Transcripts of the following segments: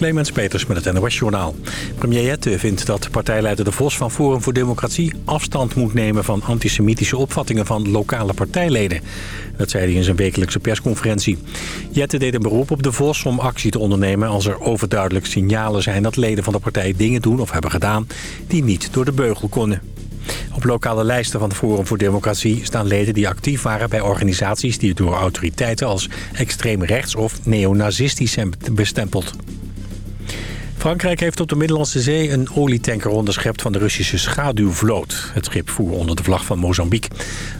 Clemens Peters met het NOS-journaal. Premier Jette vindt dat partijleider De Vos van Forum voor Democratie... afstand moet nemen van antisemitische opvattingen van lokale partijleden. Dat zei hij in zijn wekelijkse persconferentie. Jette deed een beroep op De Vos om actie te ondernemen... als er overduidelijk signalen zijn dat leden van de partij dingen doen of hebben gedaan... die niet door de beugel konden. Op lokale lijsten van het Forum voor Democratie staan leden die actief waren bij organisaties die door autoriteiten als extreem rechts of neonazistisch zijn bestempeld. Frankrijk heeft op de Middellandse Zee een olietanker onderschept van de Russische schaduwvloot. Het schip voer onder de vlag van Mozambique.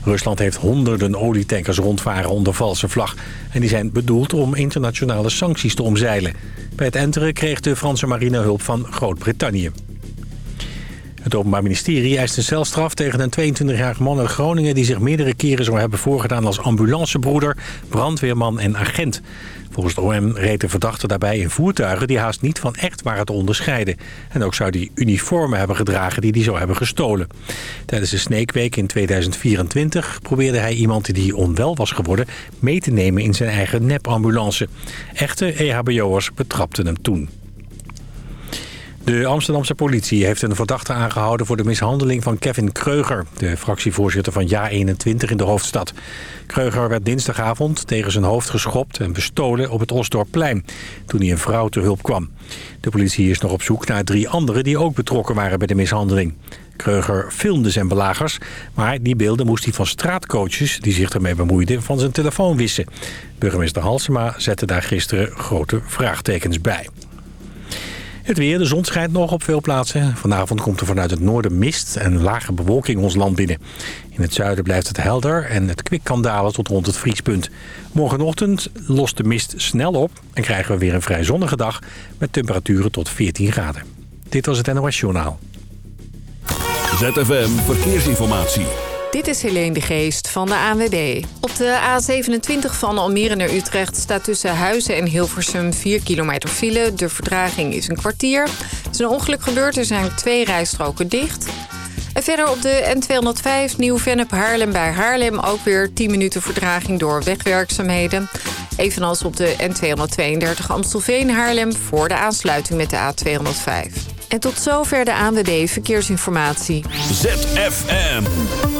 Rusland heeft honderden olietankers rondvaren onder valse vlag. En die zijn bedoeld om internationale sancties te omzeilen. Bij het enteren kreeg de Franse marine hulp van Groot-Brittannië. Het Openbaar Ministerie eist een celstraf tegen een 22-jarige man uit Groningen... die zich meerdere keren zou hebben voorgedaan als ambulancebroeder, brandweerman en agent. Volgens de OM reed de verdachte daarbij in voertuigen die haast niet van echt waren te onderscheiden. En ook zou hij uniformen hebben gedragen die hij zou hebben gestolen. Tijdens de Sneekweek in 2024 probeerde hij iemand die onwel was geworden... mee te nemen in zijn eigen nepambulance. Echte EHBO'ers betrapten hem toen. De Amsterdamse politie heeft een verdachte aangehouden voor de mishandeling van Kevin Kreuger, de fractievoorzitter van JA21 in de hoofdstad. Kreuger werd dinsdagavond tegen zijn hoofd geschopt en bestolen op het Osdorpplein, toen hij een vrouw te hulp kwam. De politie is nog op zoek naar drie anderen die ook betrokken waren bij de mishandeling. Kreuger filmde zijn belagers, maar die beelden moest hij van straatcoaches die zich ermee bemoeiden van zijn telefoon wissen. Burgemeester Halsema zette daar gisteren grote vraagtekens bij. Het weer, de zon schijnt nog op veel plaatsen. Vanavond komt er vanuit het noorden mist en lage bewolking ons land binnen. In het zuiden blijft het helder en het kwik kan dalen tot rond het vriespunt. Morgenochtend lost de mist snel op en krijgen we weer een vrij zonnige dag... met temperaturen tot 14 graden. Dit was het NOS Journaal. ZFM Verkeersinformatie. Dit is Helene de Geest van de ANWB. Op de A27 van Almere naar Utrecht staat tussen Huizen en Hilversum 4 kilometer file. De verdraging is een kwartier. Er is een ongeluk gebeurd, er zijn twee rijstroken dicht. En verder op de N205 Nieuw-Vennep Haarlem bij Haarlem ook weer 10 minuten verdraging door wegwerkzaamheden. Evenals op de N232 Amstelveen Haarlem voor de aansluiting met de A205. En tot zover de ANWB Verkeersinformatie. ZFM.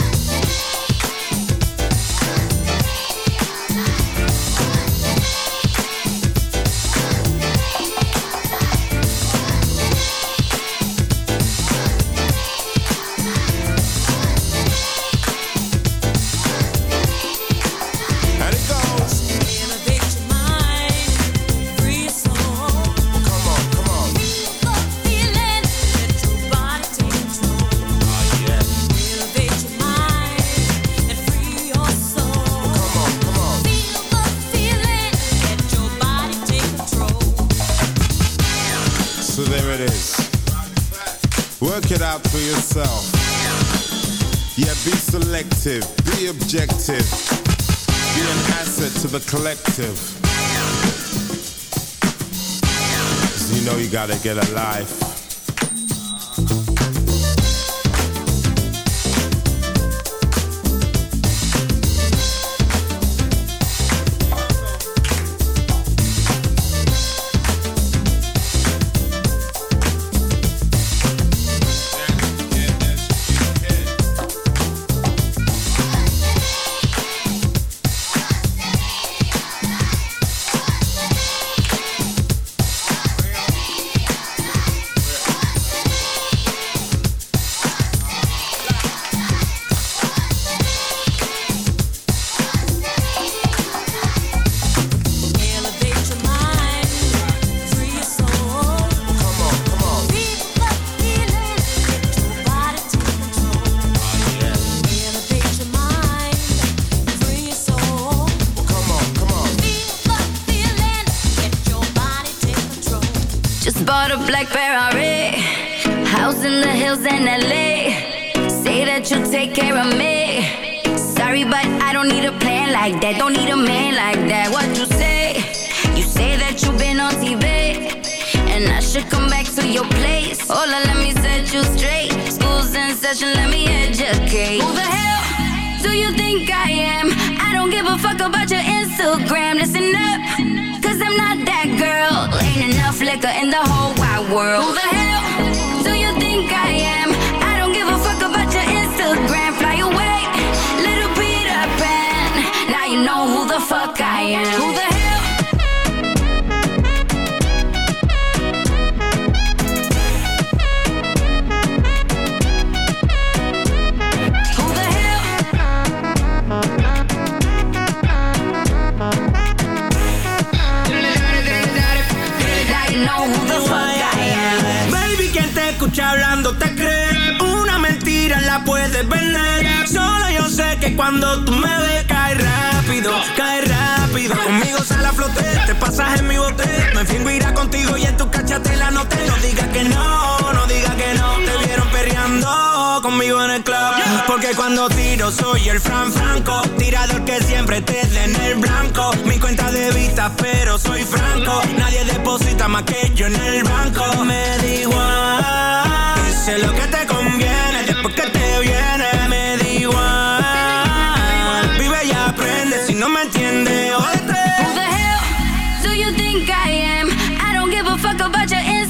Objective, be an asset to the collective. you know you gotta get a life. Te en mi bote. Me fingo irá contigo y en tu cachate la noté. No digas que no, no digas que no. Te vieron perreando conmigo en el club. Porque cuando tiro soy el Fran Franco. Tirador que siempre te den el blanco. Mi cuenta de vista, pero soy franco. Nadie deposita más que yo en el banco. Me da igual. Dice lo que te conviene. Después que te viene, me da igual. Vive y aprende. Si no me entiendes,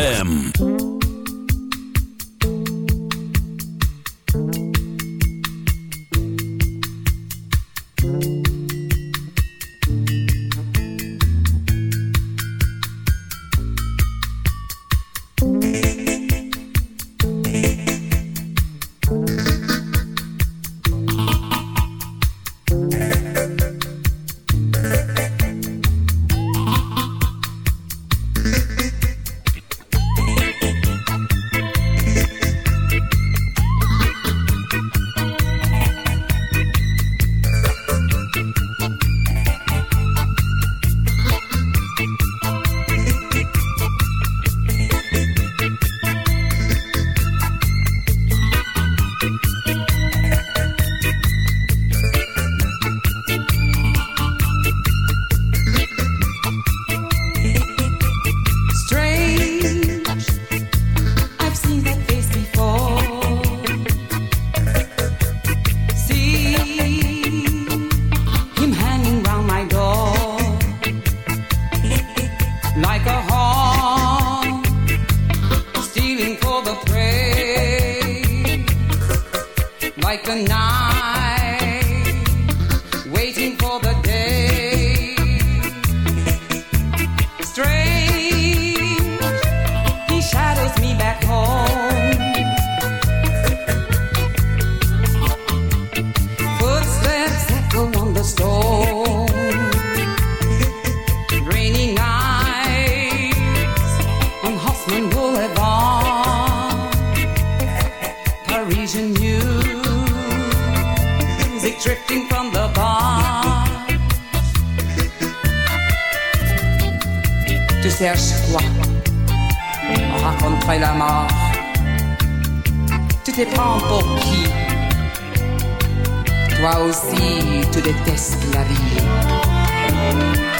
ZFM. toi raconterait la mort. Tu te prends pour qui? Toi aussi, tu détestes la vie.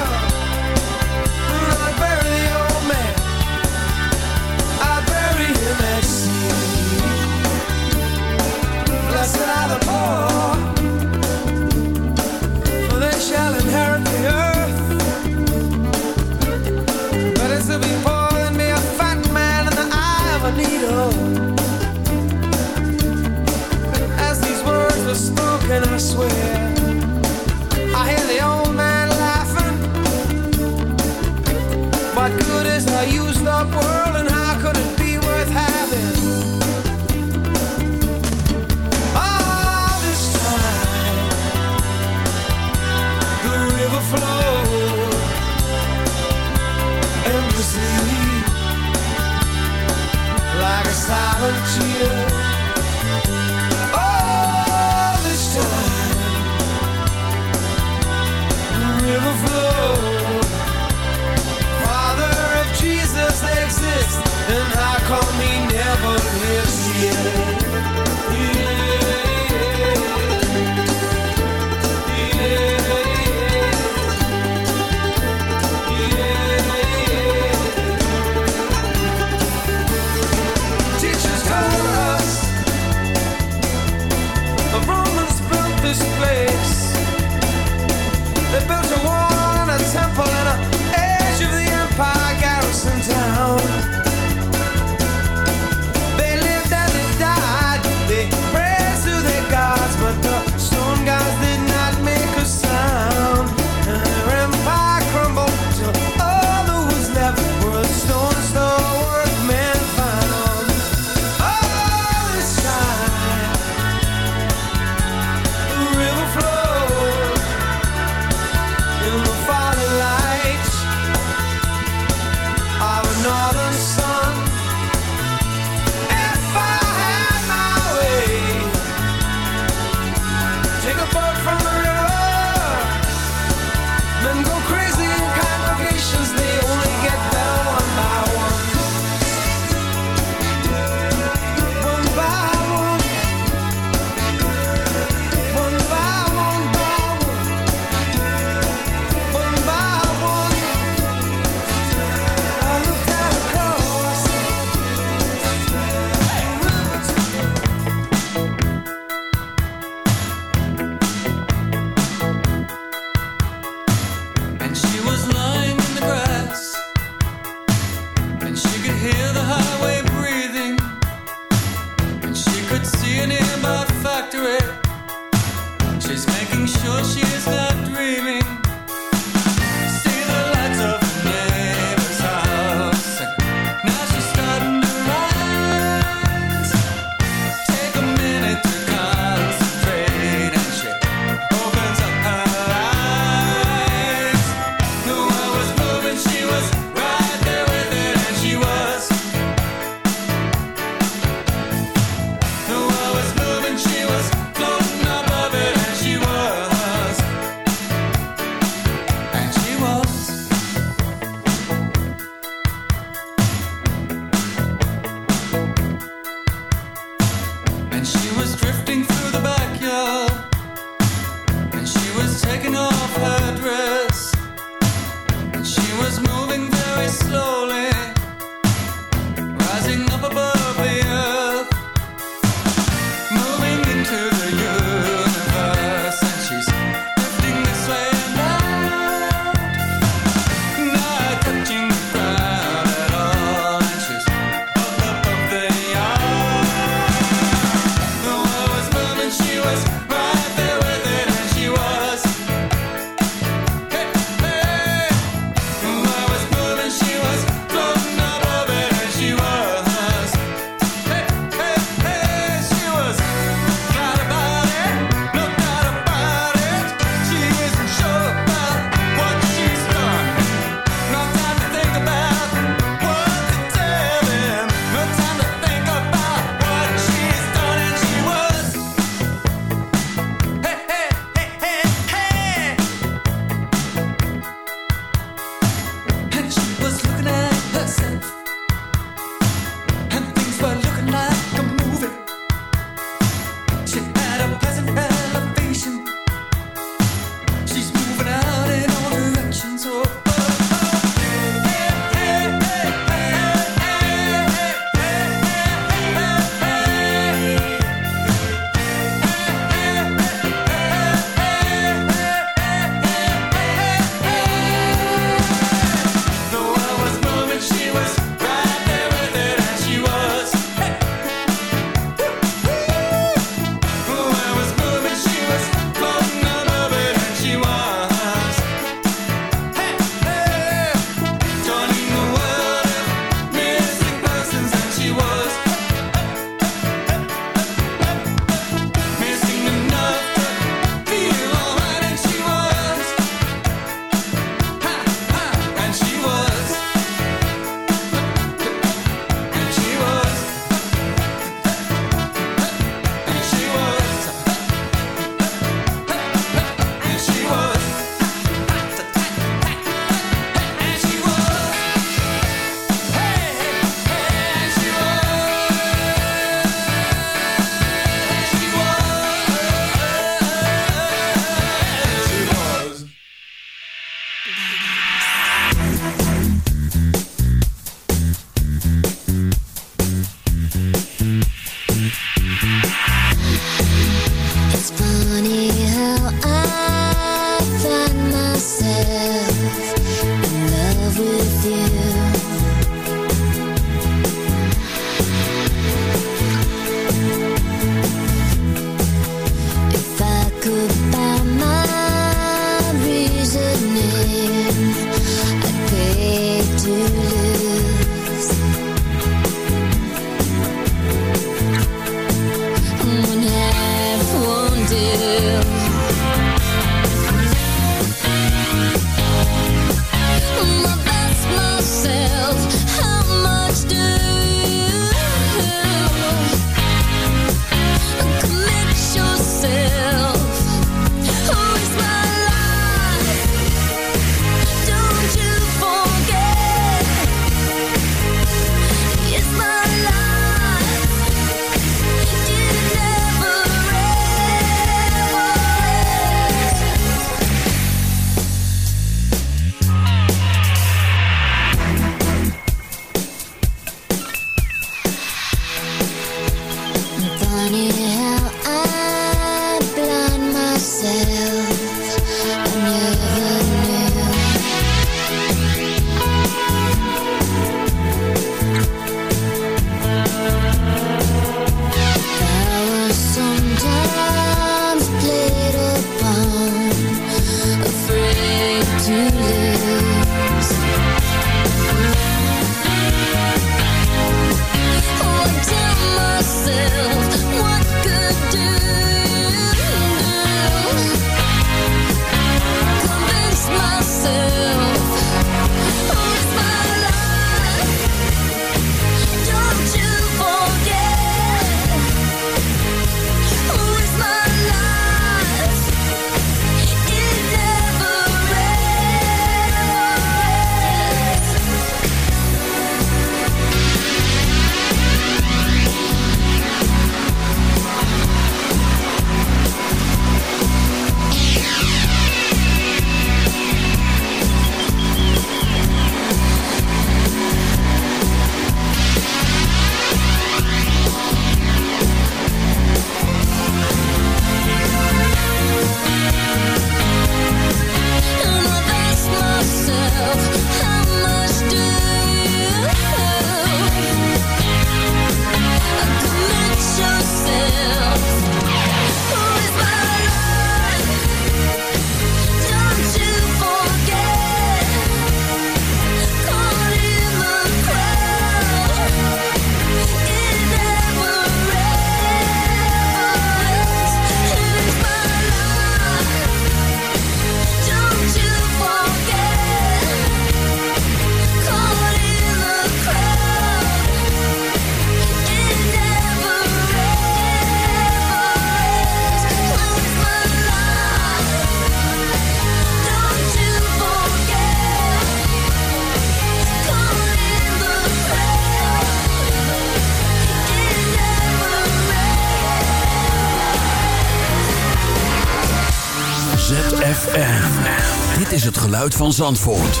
Van Zandvoort.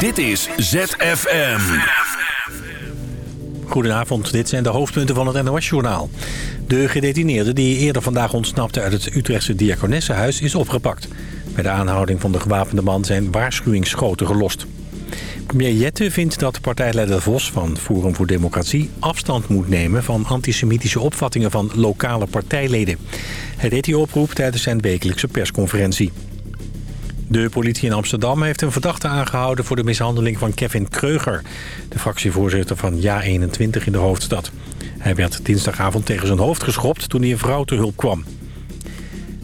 Dit is ZFM. Goedenavond, dit zijn de hoofdpunten van het NOS-journaal. De gedetineerde die eerder vandaag ontsnapte uit het Utrechtse Diakonessenhuis is opgepakt. Bij de aanhouding van de gewapende man zijn waarschuwingsschoten gelost. Premier Jette vindt dat partijleider Vos van Forum voor Democratie afstand moet nemen van antisemitische opvattingen van lokale partijleden. Hij deed die oproep tijdens zijn wekelijkse persconferentie. De politie in Amsterdam heeft een verdachte aangehouden voor de mishandeling van Kevin Kreuger, de fractievoorzitter van Ja21 in de hoofdstad. Hij werd dinsdagavond tegen zijn hoofd geschopt toen hij een vrouw te hulp kwam.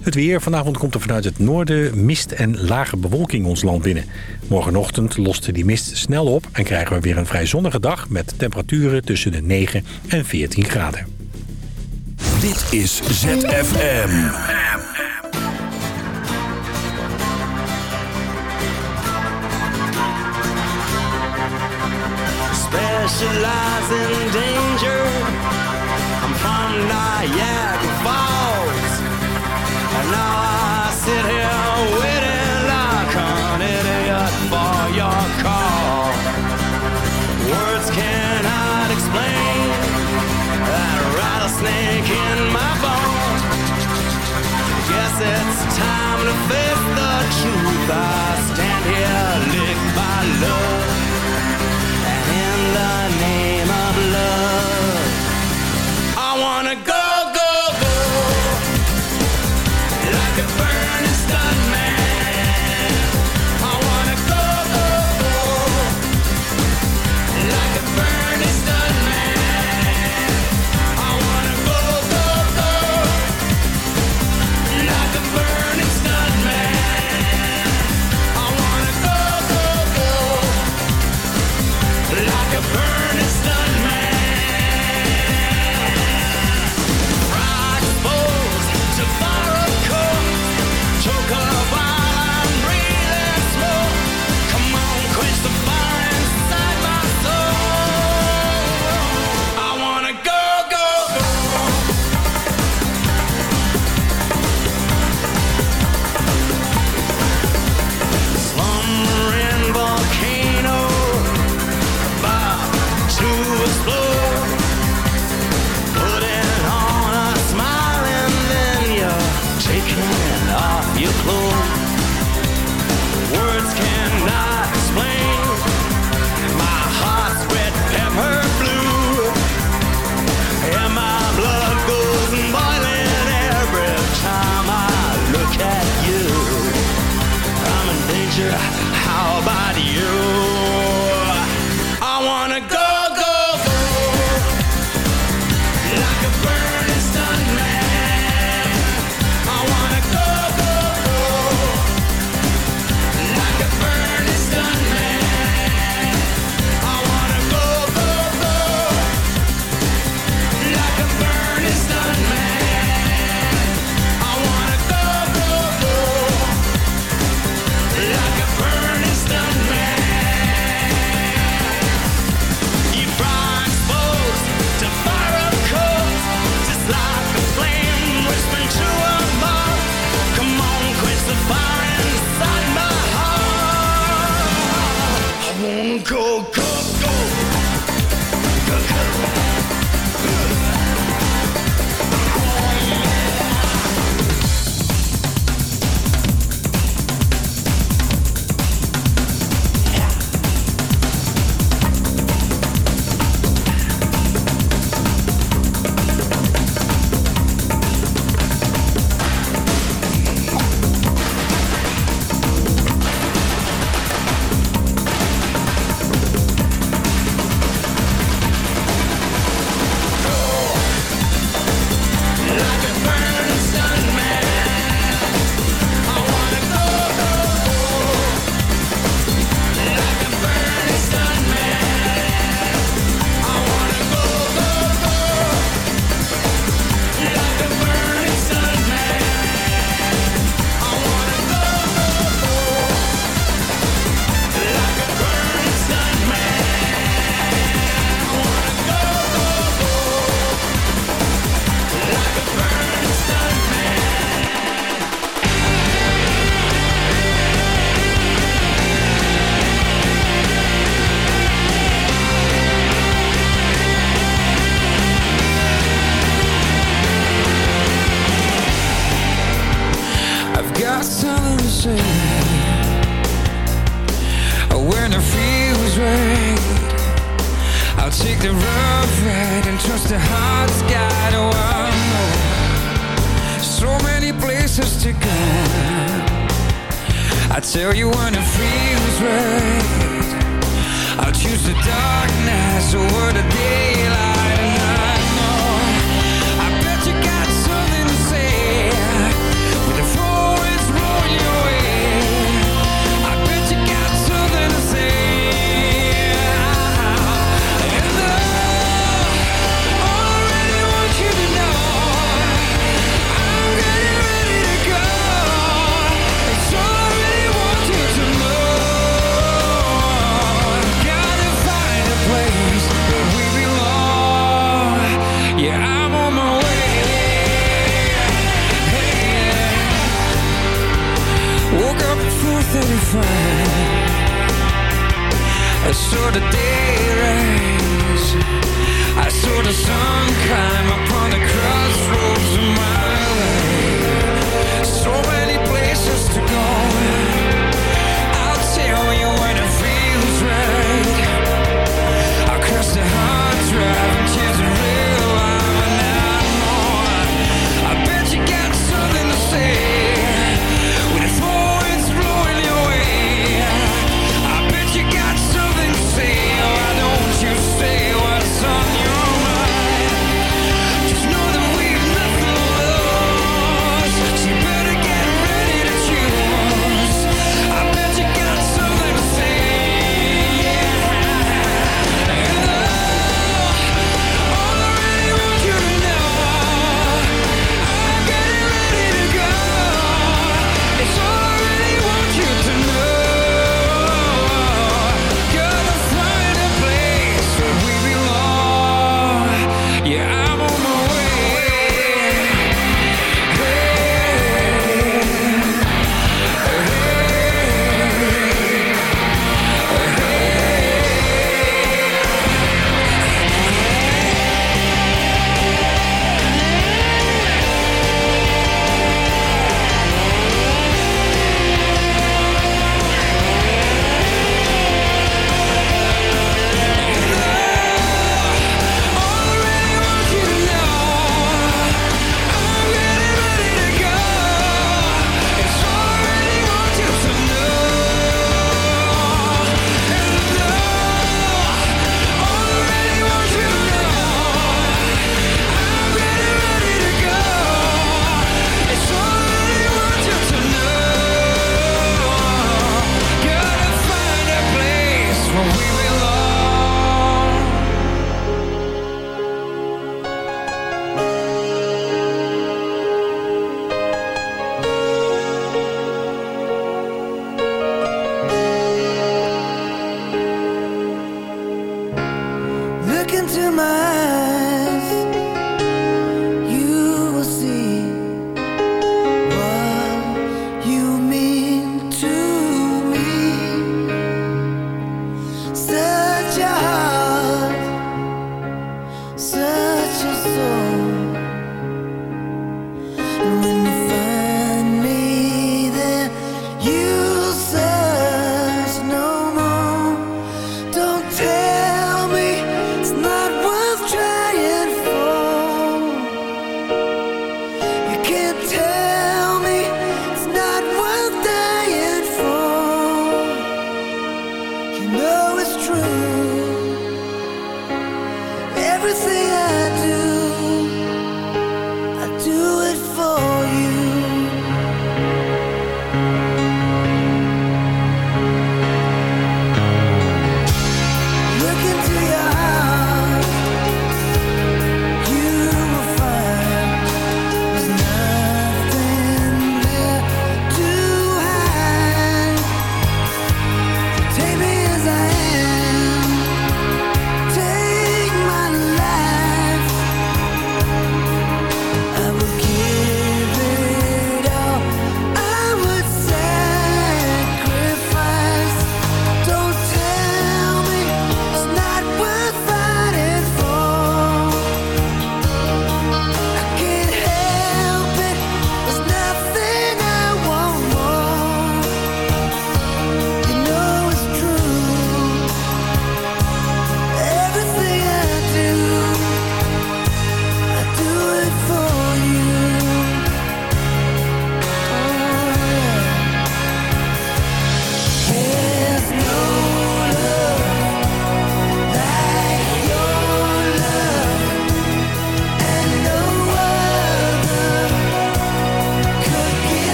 Het weer. Vanavond komt er vanuit het noorden mist en lage bewolking ons land binnen. Morgenochtend lost die mist snel op en krijgen we weer een vrij zonnige dag... met temperaturen tussen de 9 en 14 graden. Dit is ZFM. Specialize in danger. I'm from Niagara Falls, and now I sit here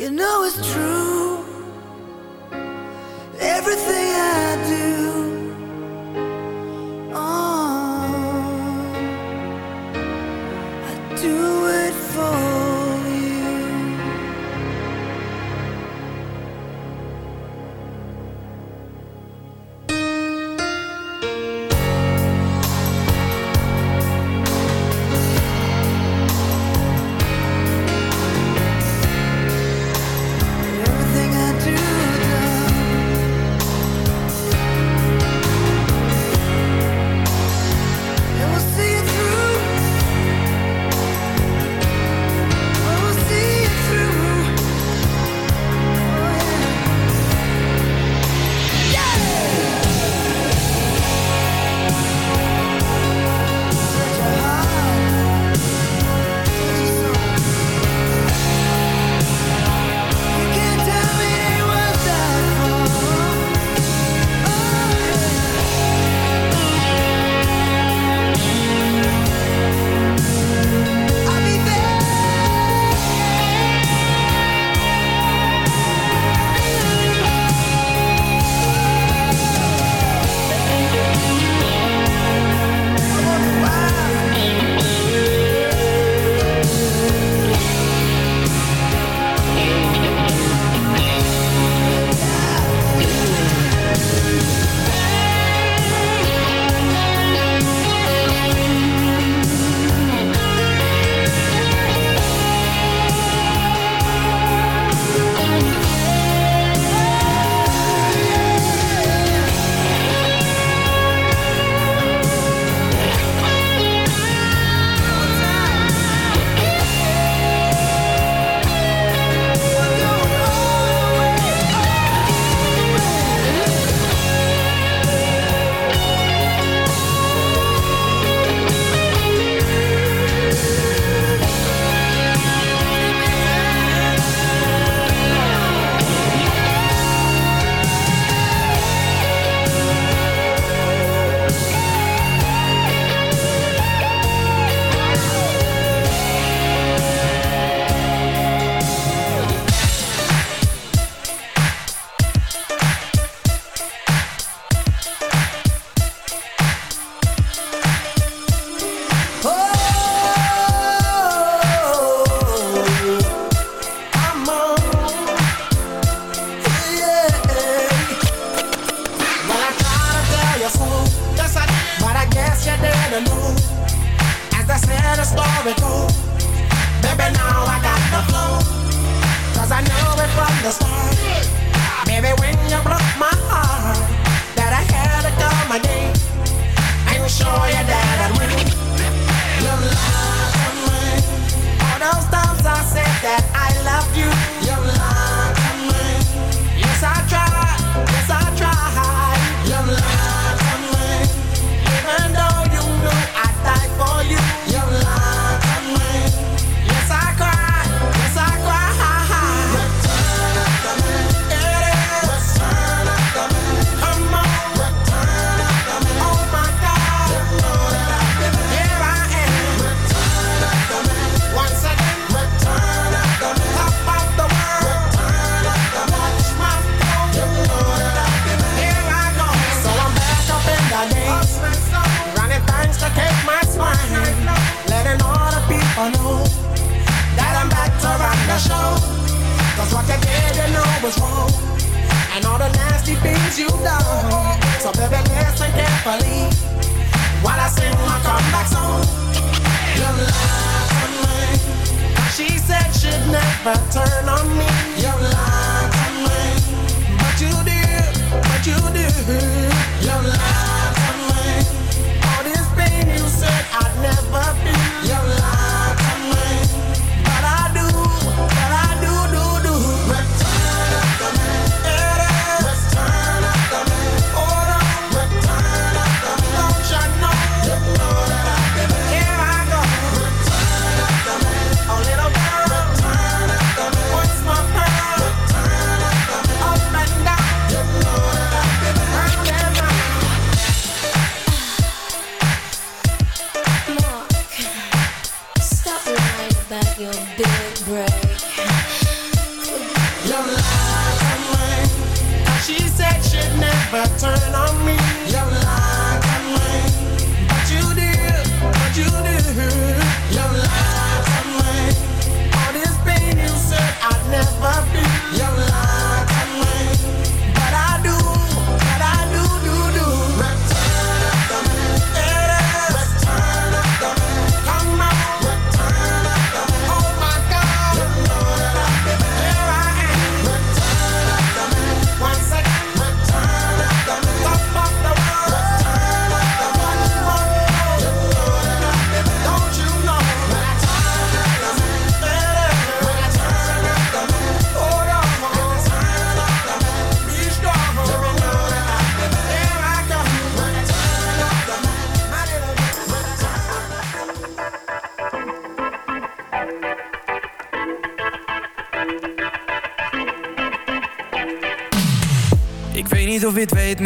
you. Know it's true. What you did, you know was wrong. And all the nasty things you've done. So baby, listen carefully while I sing my comeback song. You lied to me. She said she'd never turn on me. You lied to me. But you did, but you did. You lied to me. All this pain you said I'd never feel. You lied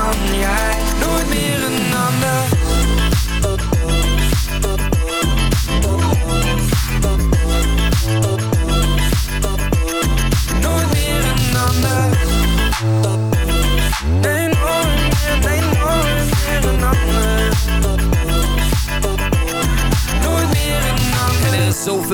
on me.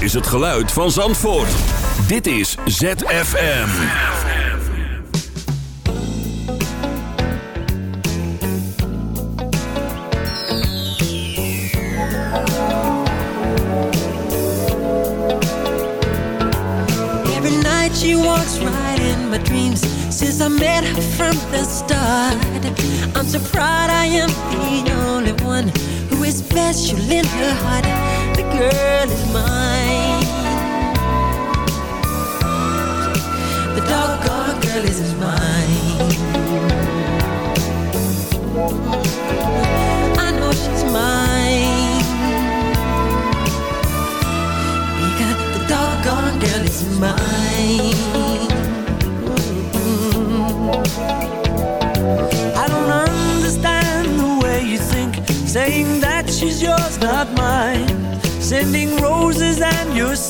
Is het geluid van Zandvoort. Dit is ZFM. Every night she walks right in my dreams. Since I met her from the start. I'm so proud I am the only one who is special in her heart. The girl is mine. The doggone girl is mine. I know she's mine. Because the doggone girl is mine. I don't understand the way you think, saying that she's yours, not mine. Sending roses and your silly dreams, really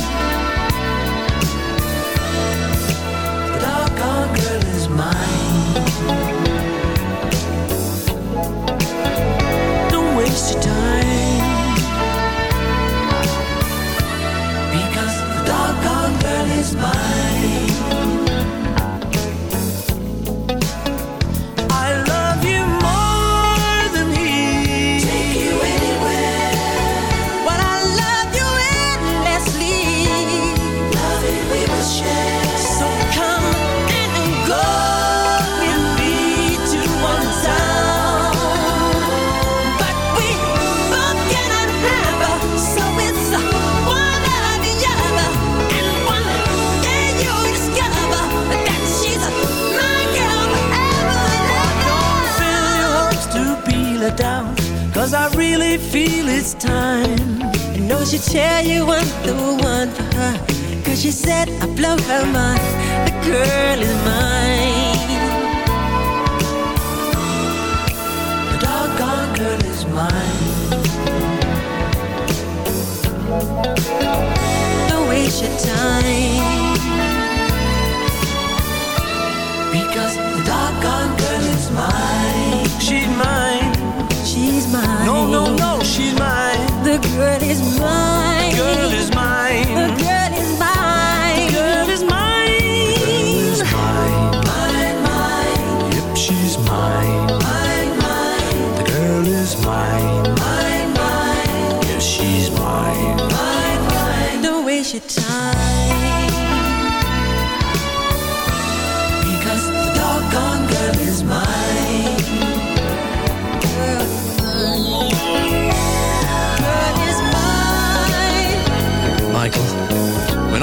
Feel it's time. I know she'll tell you I'm the one for her. Cause she said I blow her mind. The girl is mine. The doggone girl is mine. Don't waste your time. Because the doggone girl is mine. She's mine. She's mine. No, no, no, she's mine. The girl is mine. The girl is mine. The girl is mine. Girl is mine. Mine, mine, Yep, she's mine. mine, mine, The girl is mine. mine, mine, Yes, she's mine. mine, mine. Don't waste your